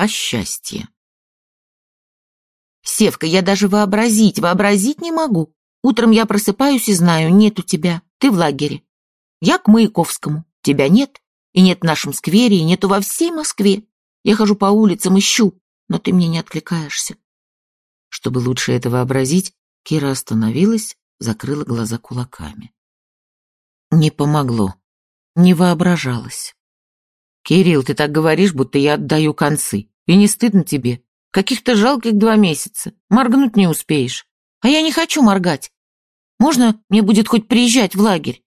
о счастье. Севка, я даже вообразить, вообразить не могу. Утром я просыпаюсь и знаю, нет у тебя, ты в лагере. Я к Маяковскому, тебя нет, и нет в нашем сквере, и нету во всей Москве. Я хожу по улицам, ищу, но ты мне не откликаешься. Чтобы лучше это вообразить, Кира остановилась, закрыла глаза кулаками. Не помогло, не воображалась. «Кирилл, ты так говоришь, будто я отдаю концы. И не стыдно тебе? Каких-то жалких два месяца. Моргнуть не успеешь. А я не хочу моргать. Можно мне будет хоть приезжать в лагерь?»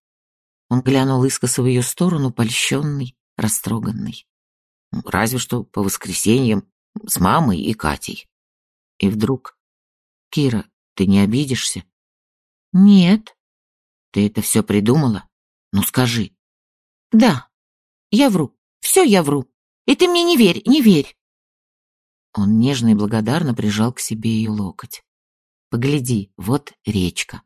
Он глянул искоса в ее сторону, польщенный, растроганный. «Разве что по воскресеньям с мамой и Катей». И вдруг... «Кира, ты не обидишься?» «Нет». «Ты это все придумала? Ну скажи». «Да, я вру. Все я вру. И ты мне не верь, не верь. Он нежно и благодарно прижал к себе ее локоть. Погляди, вот речка.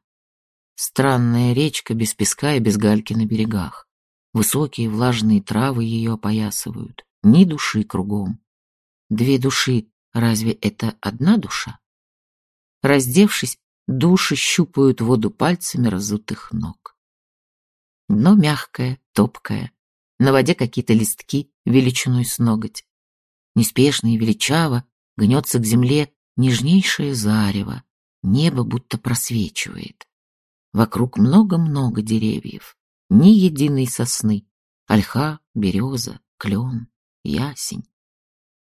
Странная речка без песка и без гальки на берегах. Высокие влажные травы ее опоясывают. Ни души кругом. Две души, разве это одна душа? Раздевшись, души щупают воду пальцами разутых ног. Дно мягкое, топкое, на воде какие-то листки величиной с ноготь. Неспешно и величаво гнется к земле нежнейшее зарево, небо будто просвечивает. Вокруг много-много деревьев, ни единой сосны, ольха, береза, клен, ясень.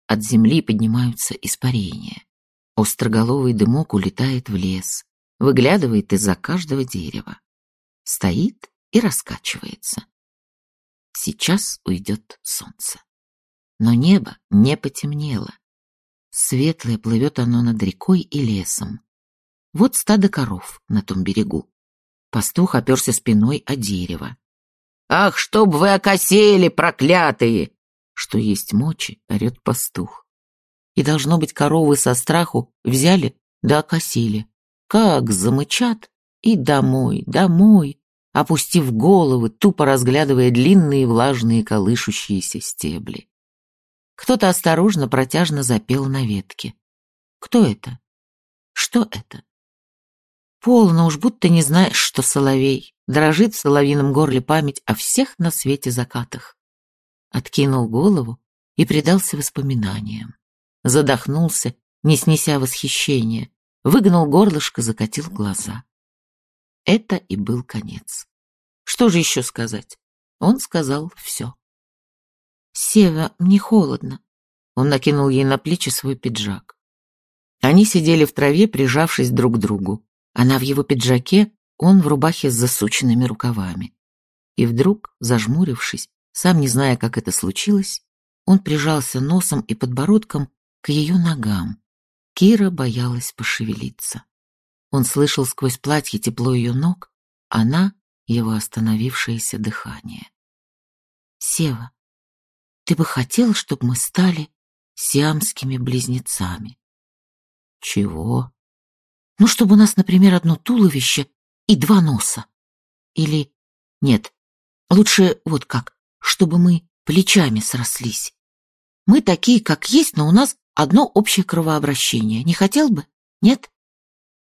От земли поднимаются испарения. Остроголовый дымок улетает в лес, выглядывает из-за каждого дерева. Стоит и раскачивается. Сейчас уйдет солнце. Но небо не потемнело. Светлое плывет оно над рекой и лесом. Вот стадо коров на том берегу. Пастух оперся спиной о дерево. «Ах, чтоб вы окосели, проклятые!» Что есть мочи, орет пастух. И, должно быть, коровы со страху взяли да окосили. Как замычат и домой, домой, опустив головы, тупо разглядывая длинные влажные колышущиеся стебли. Кто-то осторожно, протяжно запел на ветке. Кто это? Что это? Полно уж будто не знаешь, что соловей. Дрожит в соловином горле память о всех на свете закатах. Откинул голову и предался воспоминаниям. Задохнулся, не снеся восхищения. Выгнал горлышко, закатил глаза. Это и был конец. Что же еще сказать? Он сказал все. «Сева, мне холодно». Он накинул ей на плечи свой пиджак. Они сидели в траве, прижавшись друг к другу. Она в его пиджаке, он в рубахе с засученными рукавами. И вдруг, зажмурившись, сам не зная, как это случилось, он прижался носом и подбородком к ее ногам. Кира боялась пошевелиться. Он слышал сквозь платье тепло ее ног, она — его остановившееся дыхание. «Сева, ты бы хотел, чтобы мы стали сиамскими близнецами?» «Чего?» «Ну, чтобы у нас, например, одно туловище и два носа. Или... Нет, лучше вот как, чтобы мы плечами срослись. Мы такие, как есть, но у нас одно общее кровообращение. Не хотел бы? Нет?»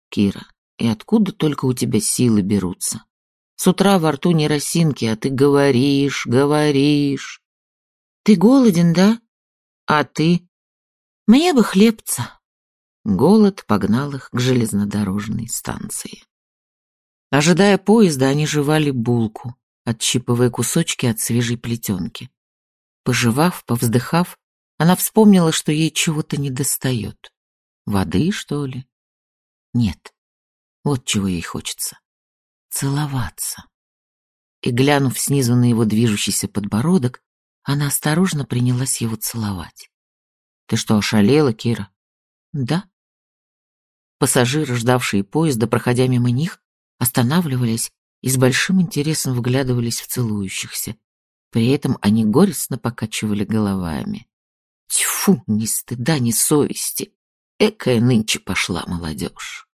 Кира, и откуда только у тебя силы берутся? С утра во рту не росинки, а ты говоришь, говоришь. Ты голоден, да? А ты? Мне бы хлебца. Голод погнал их к железнодорожной станции. Ожидая поезда, они жевали булку, отщипывая кусочки от свежей плетенки. Пожевав, повздыхав, она вспомнила, что ей чего-то недостает. Воды, что ли? Нет. Вот чего ей хочется. Целоваться. И, глянув снизу на его движущийся подбородок, она осторожно принялась его целовать. «Ты что, ошалела, Кира?» «Да». Пассажиры, ждавшие поезда, проходя мимо них, останавливались и с большим интересом вглядывались в целующихся. При этом они горестно покачивали головами. Тьфу, ни стыда, ни совести. Экая нынче пошла молодежь.